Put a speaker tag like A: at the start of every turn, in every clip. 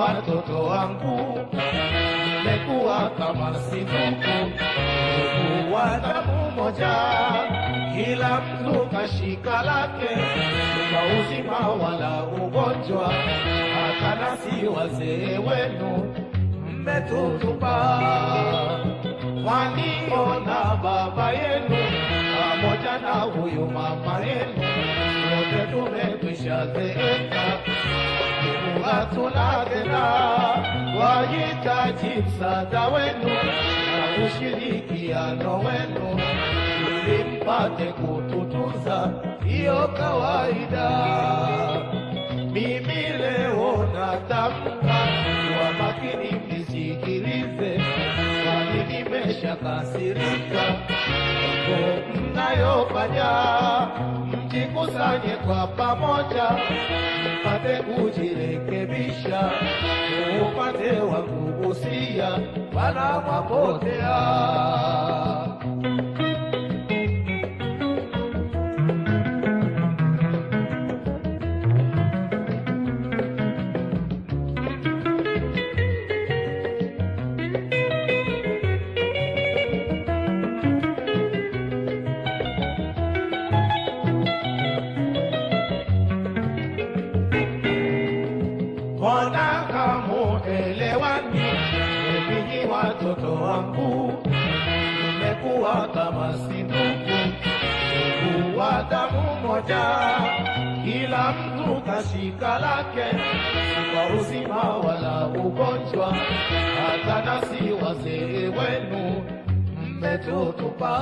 A: watoto wangu, mmekuwa kama si ndugu, damu moja, kila mtu kashika lake, kwa uzima wala ugonjwa, hata nasi wazee wenu mmetutupa. Waliona baba yenu pamoja na huyu mama yenu, wote tumekwisha zeeka, tena, wahitaji msaada wenu na ushirikiano wenu ili mpate kututunza, hiyo kawaida. Mimi leo natamka kwa makini, mnisikilize, kwani nimeshakasirika mnayofanya. Mjikusanye kwa pamoja, mpate kujirekebisha. upate wa kugusia, bana watoto wangu, nimekuwa kama sinuku, ndugu, wa damu moja, kila mtu kashika lake, si kwa uzima wala ugonjwa, hata nasi wazee wenu mmetutupa.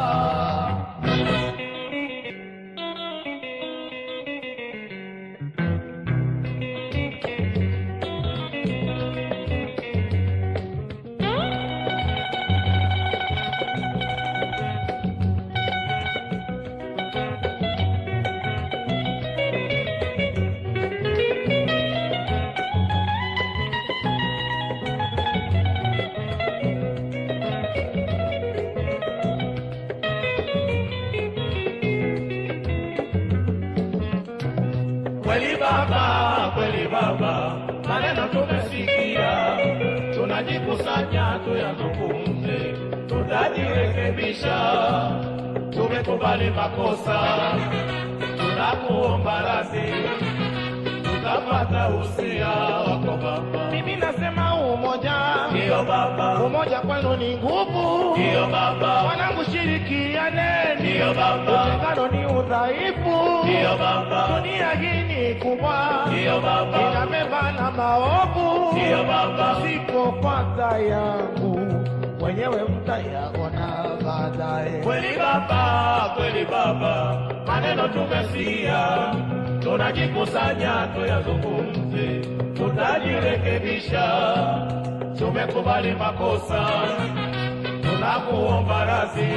A: Kweli baba, kweli baba, maneno tumesikia, tunajikusanya tuyazungumze, tutajirekebisha. Tumekubali makosa, tunakuomba radhi, tutapata usia wako baba. Mimi nasema umoja,
B: ndio baba,
A: umoja kwenu ni nguvu.
B: ndio baba,
A: Wanangu, shirikiane,
B: ndio baba,
A: utengano ni udhaifu.
B: ndio baba,
A: Dunia hii ni kubwa,
B: ndio baba,
A: na maovu.
B: ndio baba,
A: Msipopata yangu. Wenyewe mtayaona baadaye.
B: kweli baba, kweli baba, maneno tumesia, tunajikusanya tuyazungumze, tutajirekebisha. Tumekubali makosa, tunakuomba radhi,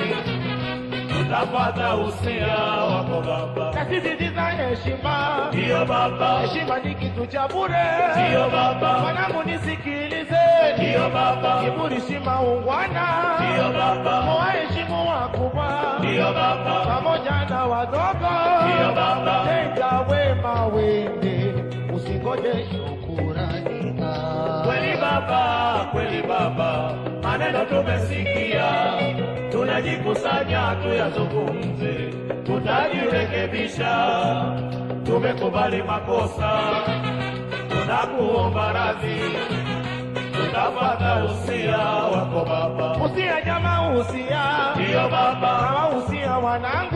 B: tutapata usia wako baba.
A: Nasisitiza heshima,
B: Ndio baba,
A: heshima ni kitu cha bure.
B: Ndio baba,
A: mwanangu nisikilize.
B: Ndio baba,
A: kiburi si maungwana.
B: Ndio baba,
A: Mwaheshimu wakubwa
B: Ndio baba,
A: pamoja na wadogo.
B: Ndio baba,
A: Tenda wema wende, usingoje shukurani.
B: kweli baba, kweli baba, maneno tumesikia, tunajikusanya tuyazungumze, tutajirekebisha. Tumekubali makosa, tunakuomba radhi, tutapata usia wako baba.
A: Usia jamaa, usia
B: Ndiyo baba,
A: kama usia wanangu,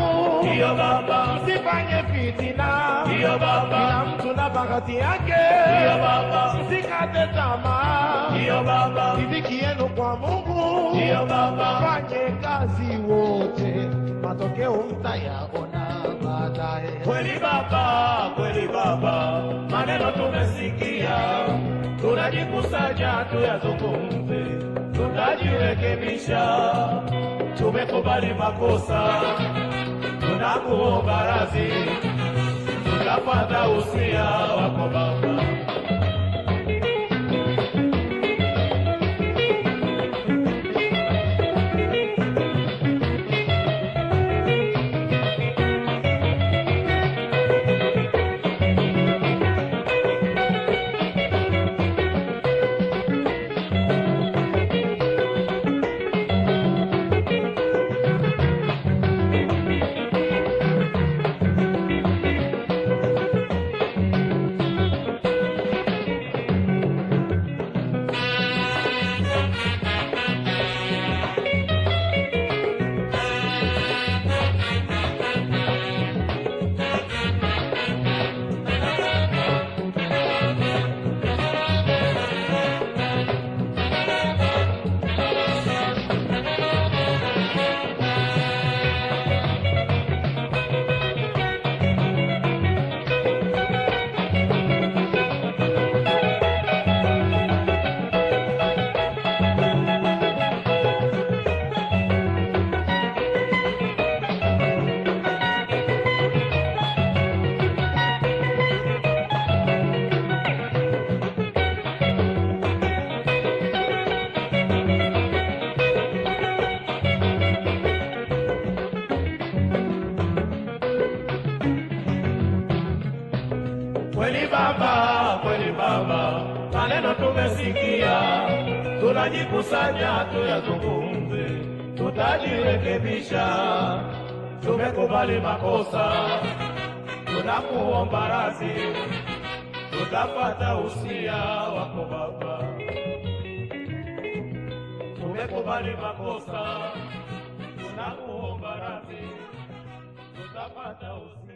B: ndiyo baba,
A: msifanye fitina,
B: ndiyo baba,
A: kila mtu na bahati yake,
B: ndiyo baba,
A: msikate tamaa,
B: ndiyo baba,
A: riziki yenu kwa Mungu,
B: ndiyo baba,
A: fanye kazi wote, matokeo mtayaona baadaye.
B: Kweli baba, kweli baba, maneno tumesikia, tunajikusanya tuyazungumze, tutajirekebisha. Tumekubali makosa, tunakuomba radhi, tutapata usia wako Kweli baba, kweli baba, maneno tumesikia, tunajikusanya tuyazungumze, tutajirekebisha. Tumekubali makosa, tunakuomba radhi, tutapata usia wako baba. Tumekubali makosa, tunakuomba radhi, tutapata usia